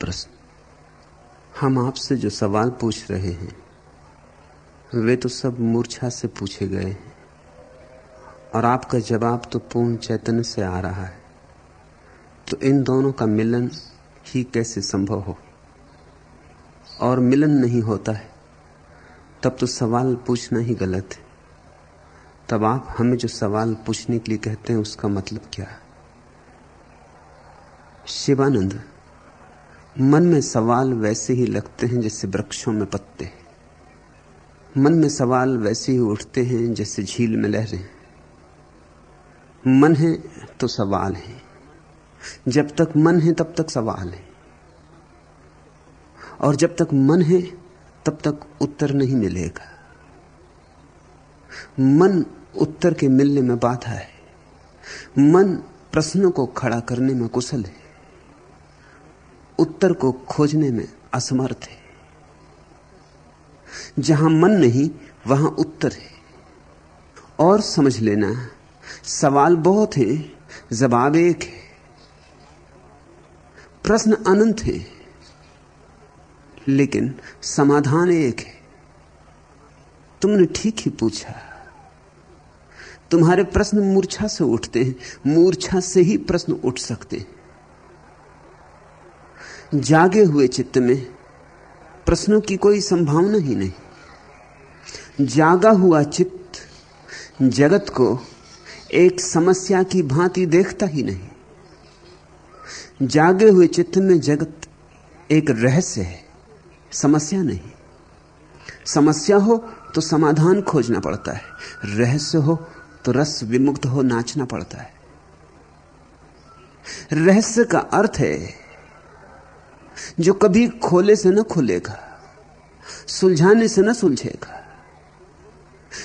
प्रश्न। हम आपसे जो सवाल पूछ रहे हैं, वे तो सब मूर्छा से पूछे गए हैं। और आपका जवाब तो पूर्ण चैतन्य से आ रहा है। तो इन दोनों का मिलन ही कैसे संभव हो? और मिलन नहीं होता है, तब तो सवाल पूछना ही गलत है। तब आप हमें जो सवाल पूछने के लिए कहते हैं, उसका मतलब क्या है? शिवानंद मन में सवाल वैसे ही लगते हैं जैसे वृक्षों में पत्ते मन में सवाल वैसे ही उठते हैं जैसे झील में लहरें। मन है तो सवाल है। जब तक मन है तब तक सवाल है। और जब तक मन है तब तक उत्तर नहीं मिलेगा। मन उत्तर के मिलने में बाधा है। मन प्रश्नों को खड़ा करने में कुशल है। उत्तर को खोजने में असमर्थ है। जहाँ मन नहीं, वहाँ उत्तर है। और समझ लेना, सवाल बहुत है, जवाब एक है। प्रश्न अनंत है, लेकिन समाधान एक है। तुमने ठीक ही पूछा। तुम्हारे प्रश्न मूर्छा से उठते हैं, मूर्छा से ही प्रश्न उठ सकते हैं। जागे हुए चित्त में प्रश्नों की कोई संभावना ही नहीं। जागा हुआ चित्त जगत को एक समस्या की भांति देखता ही नहीं। जागे हुए चित्त में जगत एक रहस्य है, समस्या नहीं। समस्या हो तो समाधान खोजना पड़ता है, रहस्य हो तो रस विमुक्त हो नाचना पड़ता है। रहस्य का अर्थ है जो कभी खोले से न खुलेगा, सुलझाने से न सुलझेगा।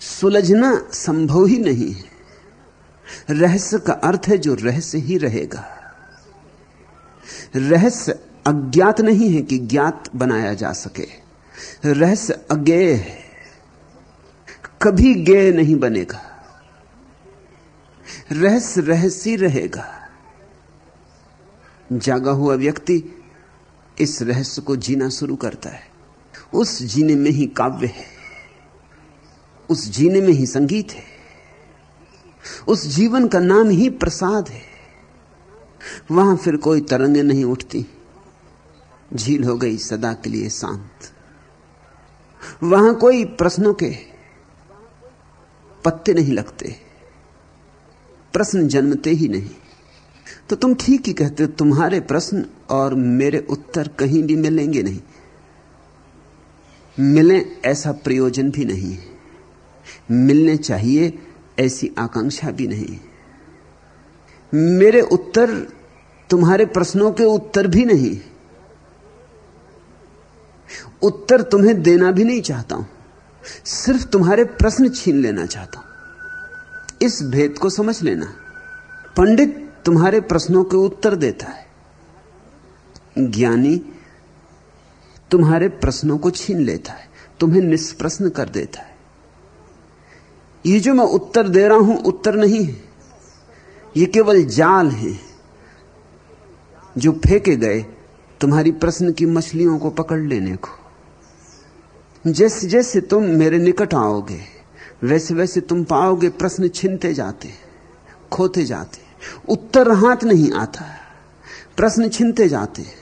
सुलझना संभव ही नहीं है। रहस्य का अर्थ है जो रहस्य ही रहेगा। रहस्य अज्ञात नहीं है कि ज्ञात बनाया जा सके। रहस्य अज्ञेय है। कभी ज्ञेय नहीं बनेगा। रहस्य रहस्य रहेगा। जागा हुआ व्यक्ति इस रहस्य को जीना शुरू करता है। उस जीने में ही काव्य है। उस जीने में ही संगीत है। उस जीवन का नाम ही प्रसाद है। वहाँ फिर कोई तरंगे नहीं उठती। झील हो गई सदा के लिए शांत। वहाँ कोई प्रश्नों के पत्ते नहीं लगते। प्रश्न जन्मते ही नहीं। तो तुम ठीक ही कहते तुम्हारे प्रश्न और मेरे उत्तर कहीं भी मिलेंगे नहीं। मिले ऐसा प्रयोजन भी नहीं मिलने चाहिए ऐसी आकांक्षा भी नहीं। मेरे उत्तर, तुम्हारे प्रश्नों के उत्तर भी नहीं। उत्तर तुम्हें देना भी नहीं चाहता हूँ, सिर्फ़ तुम्हारे प्रश्न छीन लेना चाहता हूँ। इस भेद को समझ लेना। पंडित तुम्हारे प्रश्नों के उत्तर देता है। ज्ञानी तुम्हारे प्रश्नों को छीन लेता है, तुम्हें निष्प्रश्न कर देता है। ये जो मैं उत्तर दे रहा हूँ, उत्तर नहीं है। ये केवल जाल है जो फेंके गए तुम्हारी प्रश्न की मछलियों को पकड़ लेने को। जैसे जैसे तुम मेरे निकट आओगे, वैसे वैसे तुम पाओगे, प्रश्न छिनते जाते खोते जाते उत्तर हाथ नहीं आता प्रश्न छिनते जाते हैं।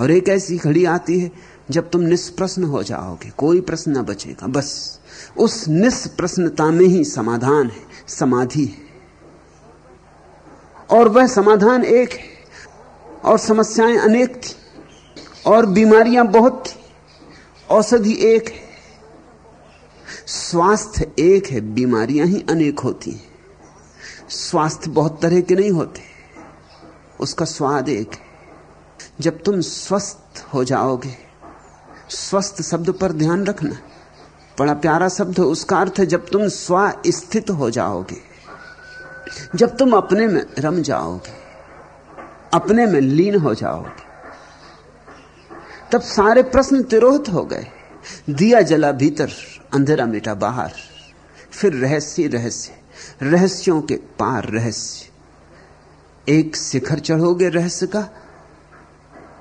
और एक ऐसी घड़ी आती है, जब तुम निष्प्रश्न हो जाओगे, कोई प्रश्न न बचेगा, बस। उस निष्प्रश्नता में ही समाधान है, समाधि है। और वह समाधान एक है, और समस्याएँ अनेक थी, और बीमारियाँ बहुत थी, औषधि एक है। स्वास्थ्य एक है, बीमारियाँ ही अनेक होती हैं। स्वास्थ्य बहुत तरह के नहीं होते। उसका स्वाद एक है। जब तुम स्वस्थ हो जाओगे, स्वस्थ शब्द पर ध्यान रखना, बड़ा प्यारा शब्द है, उसका अर्थ है जब तुम स्वस्थित हो जाओगे, जब तुम अपने में रम जाओगे, अपने में लीन हो जाओगे, तब सारे प्रश्न तिरोहित हो गए। दिया जला भीतर, अंधेरा मिटा बाहर, फिर रहस्य रहस्य। रहस्यों के पार रहस्य। एक शिखर चढ़ोगे रहस्य का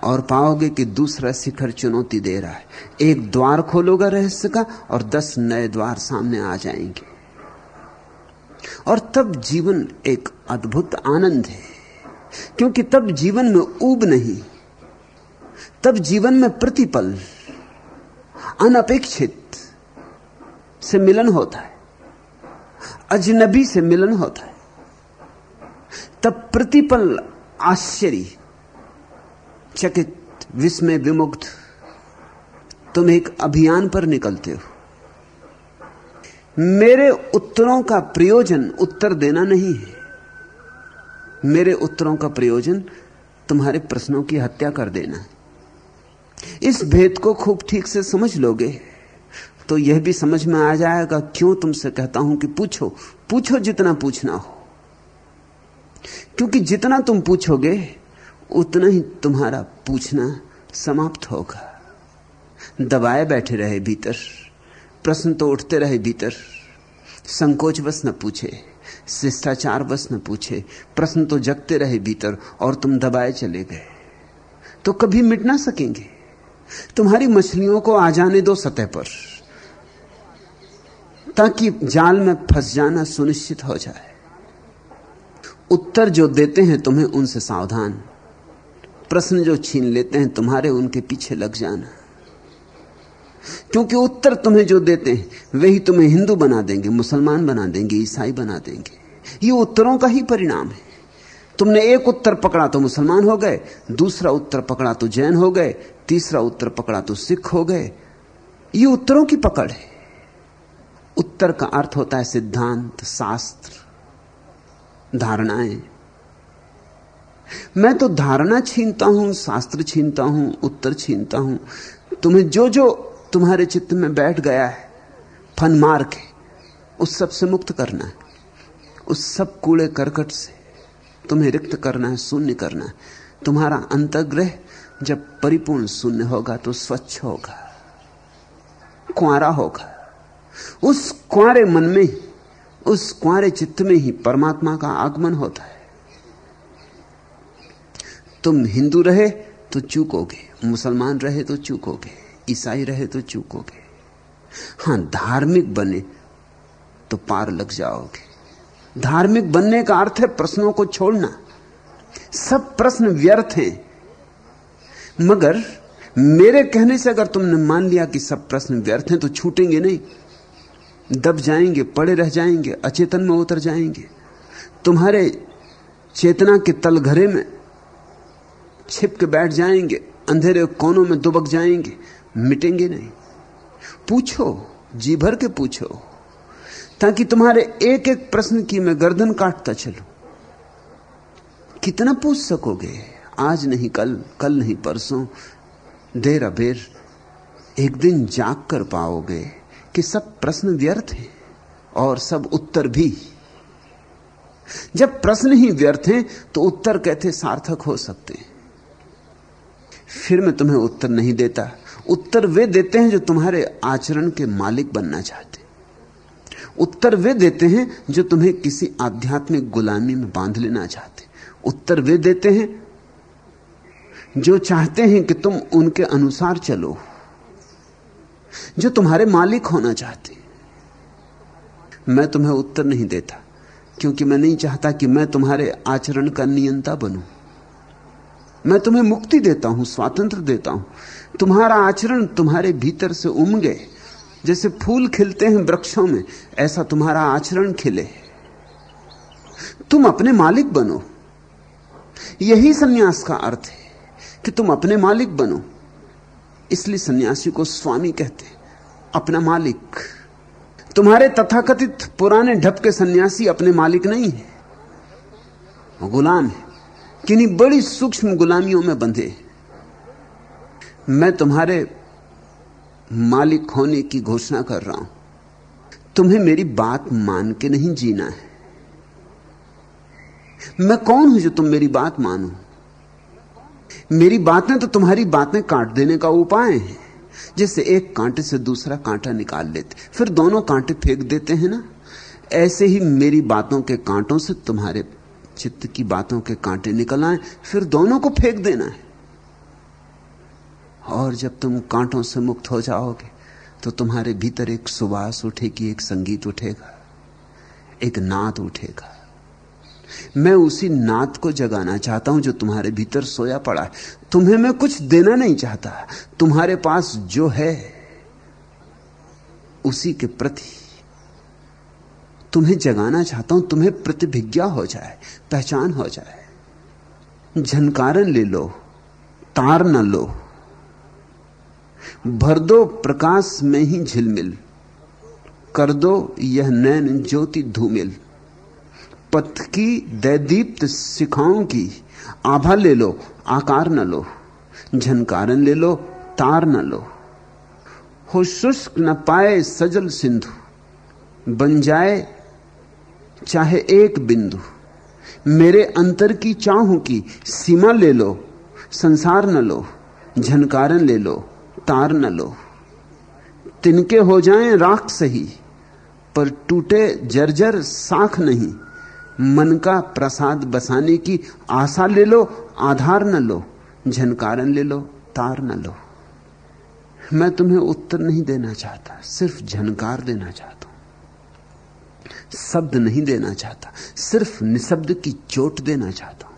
और पाओगे कि दूसरा शिखर चुनौती दे रहा है। एक द्वार खोलोगा रहस्य का और दस नए द्वार सामने आ जाएँगे। और तब जीवन एक अद्भुत आनंद है, क्योंकि तब जीवन में ऊब नहीं, तब जीवन में प्रतिपल, अनपेक्षित से मिलन होता है। अजनबी से मिलन होता है। तब प्रतिपल आश्चर्य, चकित, विस्मय विमुग्ध तुम एक अभियान पर निकलते हो। मेरे उत्तरों का प्रयोजन उत्तर देना नहीं है। मेरे उत्तरों का प्रयोजन तुम्हारे प्रश्नों की हत्या कर देना है। इस भेद को खूब ठीक से समझ लोगे। तो यह भी समझ में आ जाएगा, क्यों तुमसे कहता हूँ कि पूछो? पूछो जितना पूछना हो। क्योंकि जितना तुम पूछोगे, उतना ही तुम्हारा पूछना समाप्त होगा। दबाए बैठे रहे भीतर, प्रश्न तो उठते रहे भीतर। संकोच बस न पूछे, शिष्टाचार बस न पूछे, प्रश्न तो जगते रहे भीतर और तुम दबाए चले गए। तो कभी मिट ना सकेंगे। तुम्हारी मछलियों को आ जाने दो सतह पर। ताकि जाल में फंस जाना सुनिश्चित हो जाए। उत्तर जो देते हैं तुम्हें उनसे सावधान। प्रश्न जो छीन लेते हैं तुम्हारे उनके पीछे लग जाना। क्योंकि उत्तर तुम्हें जो देते हैं वही तुम्हें हिंदू बना देंगे, मुसलमान बना देंगे, ईसाई बना देंगे। ये उत्तरों का ही परिणाम है। तुमने एक उत्तर पकड़ा तो मुसलमान हो गए, दूसरा उत्तर पकड़ा तो जैन हो गए, तीसरा उत्तर पकड़ा तो सिख हो गए। ये उत्तरों की पकड़ है। उत्तर का अर्थ होता है सिद्धांत, शास्त्र, धारणाएँ। मैं तो धारणा छीनता हूँ, शास्त्र छीनता हूँ, उत्तर छीनता हूँ। तुम्हें जो जो तुम्हारे चित्त में बैठ गया है, फन मार के उस सबसे मुक्त करना है। उस सब कूड़े करकट से तुम्हें रिक्त करना है, शून्य करना है। तुम्हारा अंतग्रह जब परिपूर्ण शून्य होगा तो स्वच्छ होगा, कुआरा होगा। उस कुआरे मन में ही, उस कुआरे चित्त में ही परमात्मा का आगमन होता है। तुम हिंदू रहे तो चूकोगे, मुसलमान रहे तो चूकोगे, ईसाई रहे तो चूकोगे। हाँ, धार्मिक बने तो पार लग जाओगे। धार्मिक बनने का अर्थ है प्रश्नों को छोड़ना। सब प्रश्न व्यर्थ हैं। मगर मेरे कहने से अगर तुमने मान लिया कि सब प्रश्न व्यर्थ हैं तो छूटेंगे नहीं। दब जाएँगे, पड़े रह जाएँगे, अचेतन में उतर जाएँगे। तुम्हारे चेतना के तलघरे में छिप के बैठ जाएँगे, अंधेरे कोनों में दुबक जाएँगे, मिटेंगे नहीं। पूछो, जी भर के पूछो, ताकि तुम्हारे एक एक प्रश्न की मैं गर्दन काटता चलू। कितना पूछ सकोगे? आज नहीं, कल कल नहीं, परसों, देर अबेर, एक दिन जाग कर पाओगे। कि सब प्रश्न व्यर्थ हैं और सब उत्तर भी। जब प्रश्न ही व्यर्थ हैं तो उत्तर कहते सार्थक हो सकते हैं? फिर मैं तुम्हें उत्तर नहीं देता। उत्तर वे देते हैं जो तुम्हारे आचरण के मालिक बनना चाहते उत्तर वे देते हैं जो तुम्हें किसी आध्यात्मिक गुलामी में बाँध लेना चाहते उत्तर वे देते हैं जो चाहते हैं कि तुम उनके अनुसार चलो। जो तुम्हारे मालिक होना चाहते मैं तुम्हें उत्तर नहीं देता, क्योंकि मैं नहीं चाहता कि मैं तुम्हारे आचरण का नियंता बनूं। मैं तुम्हें मुक्ति देता हूँ, स्वातंत्र देता हूँ। तुम्हारा आचरण तुम्हारे भीतर से उमगे, जैसे फूल खिलते हैं वृक्षों में, ऐसा तुम्हारा आचरण खिले। तुम अपने मालिक बनो। यही सन्यास का अर्थ है कि तुम अपने मालिक बनो। इसलिए सन्यासी को स्वामी कहते अपना मालिक। तुम्हारे तथाकथित पुराने ढप के सन्यासी अपने मालिक नहीं है। गुलाम है। किन्हीं बड़ी सूक्ष्म गुलामियों में बंधे मैं तुम्हारे मालिक होने की घोषणा कर रहा हूँ। तुम्हें मेरी बात मान के नहीं जीना है। मैं कौन हूँ जो तुम मेरी बात मानो? मेरी बातें तो तुम्हारी बातें काट देने का उपाय है। जैसे एक कांटे से दूसरा कांटा निकाल लेते, फिर दोनों कांटे फेंक देते हैं ना? ऐसे ही मेरी बातों के कांटों से तुम्हारे चित्त की बातों के कांटे निकल आए, फिर दोनों को फेंक देना है। और जब तुम कांटों से मुक्त हो जाओगे तो तुम्हारे भीतर एक सुवास उठेगी, एक संगीत उठेगा, एक नाद उठेगा। मैं उसी नात को जगाना चाहता हूँ जो तुम्हारे भीतर सोया पड़ा है। तुम्हें मैं कुछ देना नहीं चाहता। तुम्हारे पास जो है, उसी के प्रति तुम्हें जगाना चाहता हूँ। तुम्हें प्रतिभिज्ञा हो जाए, पहचान हो जाए। झनकारन ले लो, तार न लो। भर दो प्रकाश में ही झिलमिल, कर दो यह नैन ज्योति धूमिल। पथ की दैदीप्त शिखाओं की आभा ले लो, आकार न लो झनकारन ले लो, तार न लो। हो शुष्क न पाए सजल सिंधु, बन जाए चाहे एक बिंदु। मेरे अंतर की चाहू की सीमा ले लो, संसार न लो झनकारन ले लो, तार न लो। तिनके हो जाएँ राख सही, पर टूटे जर्जर साख नहीं। मन का प्रसाद बसाने की आशा ले लो, आधार न लो झनकारन ले लो, तार न लो। मैं तुम्हें उत्तर नहीं देना चाहता, सिर्फ़ झनकार देना चाहता हूँ। शब्द नहीं देना चाहता, सिर्फ़ निशब्द की चोट देना चाहता हूँ।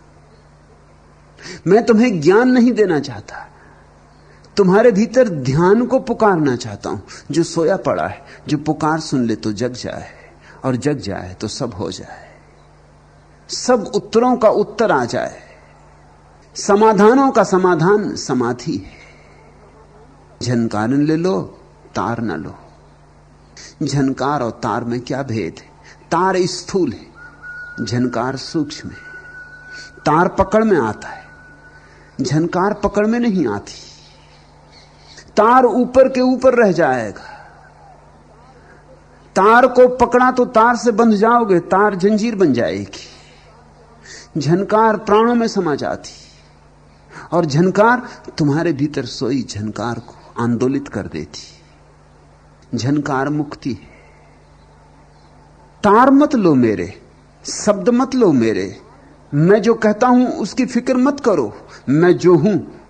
मैं तुम्हें ज्ञान नहीं देना चाहता, तुम्हारे भीतर ध्यान को पुकारना चाहता हूँ। जो सोया पड़ा है, जो पुकार सुन ले तो जग जाए, और जग जाए तो सब हो जाए। सब उत्तरों का उत्तर आ जाए। समाधानों का समाधान समाधि है। झनकारन ले लो, तार न लो। झनकार और तार में क्या भेद है? तार स्थूल है, झनकार सूक्ष्म है। तार पकड़ में आता है, झनकार पकड़ में नहीं आती। तार ऊपर के ऊपर रह जाएगा। तार को पकड़ा तो तार से बंध जाओगे, तार जंजीर बन जाएगी। झनकार प्राणों में समा जाती और झनकार तुम्हारे भीतर सोई झनकार को आंदोलित कर देती। झनकार मुक्ति है। तार मत लो मेरे, शब्द मत लो मेरे। मैं जो कहता हूँ उसकी फ़िक्र मत करो। मैं जो हूँ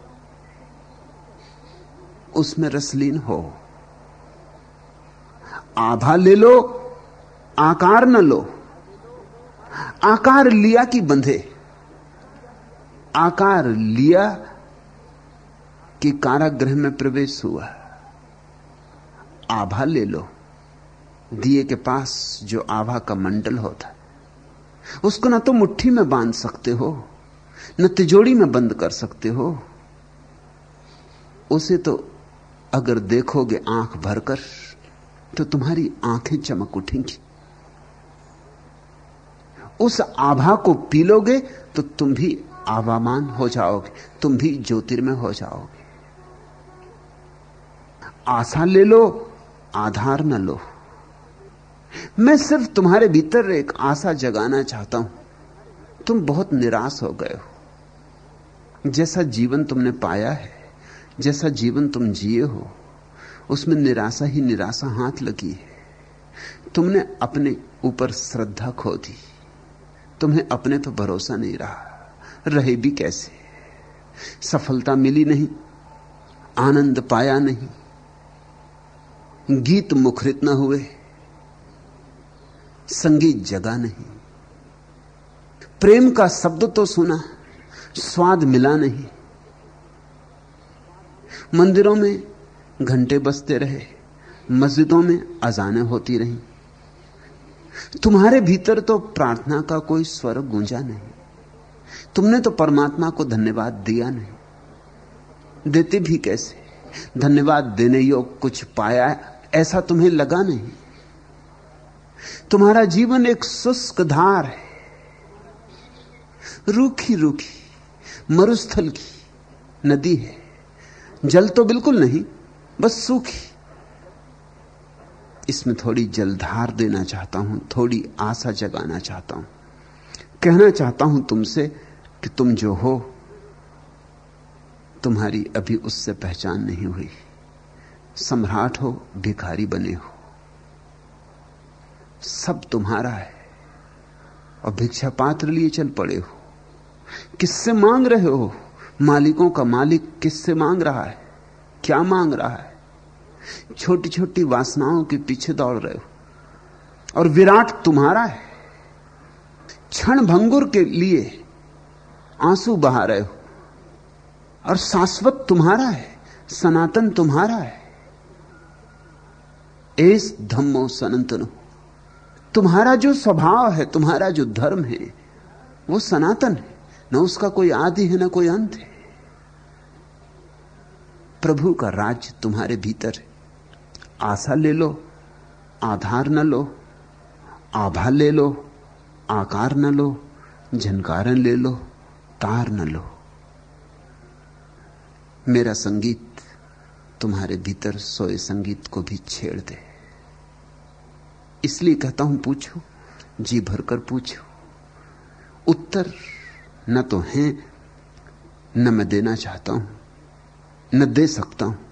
उसमें रसलीन हो। आभा ले लो, आकार न लो। आकार लिया कि बंधे? आकार लिया कि कारागृह में प्रवेश हुआ। आभा ले लो। दिए के पास जो आभा का मंडल होता है उसको ना तो मुट्ठी में बाँध सकते हो, न तिजोड़ी में बंद कर सकते हो। उसे तो अगर देखोगे आँख भरकर तो तुम्हारी आँखें चमक उठेंगी। उस आभा को पी लोगे तो तुम भी आवामान हो जाओगे, तुम भी ज्योतिर्मय हो जाओगे। आशा ले लो, आधार न लो। मैं सिर्फ़ तुम्हारे भीतर एक आशा जगाना चाहता हूँ। तुम बहुत निराश हो गए हो। जैसा जीवन तुमने पाया है, जैसा जीवन तुम जिए हो, उसमें निराशा ही निराशा हाथ लगी है। तुमने अपने ऊपर श्रद्धा खो दी। तुम्हें अपने तो भरोसा नहीं रहा। रहे भी कैसे? सफलता मिली नहीं, आनंद पाया नहीं। गीत मुखरित न हुए, संगीत जगा नहीं। प्रेम का शब्द तो सुना, स्वाद मिला नहीं। मंदिरों में घंटे बजते रहे, मस्जिदों में अजाने होती रहीं। तुम्हारे भीतर तो प्रार्थना का कोई स्वर गूंजा नहीं। तुमने तो परमात्मा को धन्यवाद दिया नहीं। देते भी कैसे? धन्यवाद देने योग कुछ पाया ऐसा तुम्हें लगा नहीं। तुम्हारा जीवन एक शुष्क धार है। रूखी रूखी, मरुस्थल की नदी है। जल तो बिल्कुल नहीं, बस सूखी। इसमें थोड़ी जलधार देना चाहता हूँ, थोड़ी आशा जगाना चाहता हूँ। कहना चाहता हूँ तुमसे कि तुम जो हो, तुम्हारी अभी उससे पहचान नहीं हुई। सम्राट हो, भिखारी बने हो। सब तुम्हारा है, और भिक्षा पात्र लिए चल पड़े हो। किससे मांग रहे हो? मालिकों का मालिक किससे मांग रहा है? क्या मांग रहा है? छोटी छोटी वासनाओं के पीछे दौड़ रहे हो। और विराट तुम्हारा है। क्षण भंगुर के लिए आँसू बहा रहे हो। और शाश्वत तुम्हारा है। सनातन तुम्हारा है। एस धम्मो सनातनो। तुम्हारा जो स्वभाव है, तुम्हारा जो धर्म है, वो सनातन है। न उसका कोई आदि है, ना कोई अंत है। प्रभु का राज्य तुम्हारे भीतर है। आशा ले लो, आधार न लो, आभा ले लो, आकार न लो झनकारन ले लो, तार न लो। मेरा संगीत तुम्हारे भीतर सोए संगीत को भी छेड़ दे। इसलिए कहता हूँ, पूछो, जी भरकर पूछो। उत्तर न तो है, न मैं देना चाहता हूँ, न दे सकता हूँ।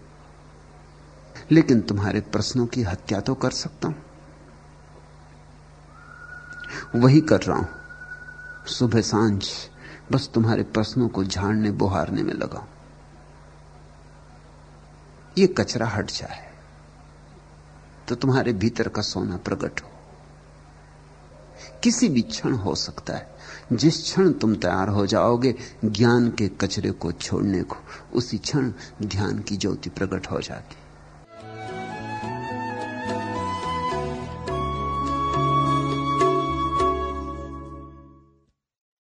लेकिन तुम्हारे प्रश्नों की हत्या तो कर सकता हूँ। वही कर रहा हूँ। सुबह साँझ बस तुम्हारे प्रश्नों को झाड़ने बुहारने में लगा ये कचरा हट जाए तो तुम्हारे भीतर का सोना प्रकट हो। किसी भी क्षण हो सकता है। जिस क्षण तुम तैयार हो जाओगे, ज्ञान के कचरे को छोड़ने को, उसी क्षण ध्यान की ज्योति प्रकट हो जाती।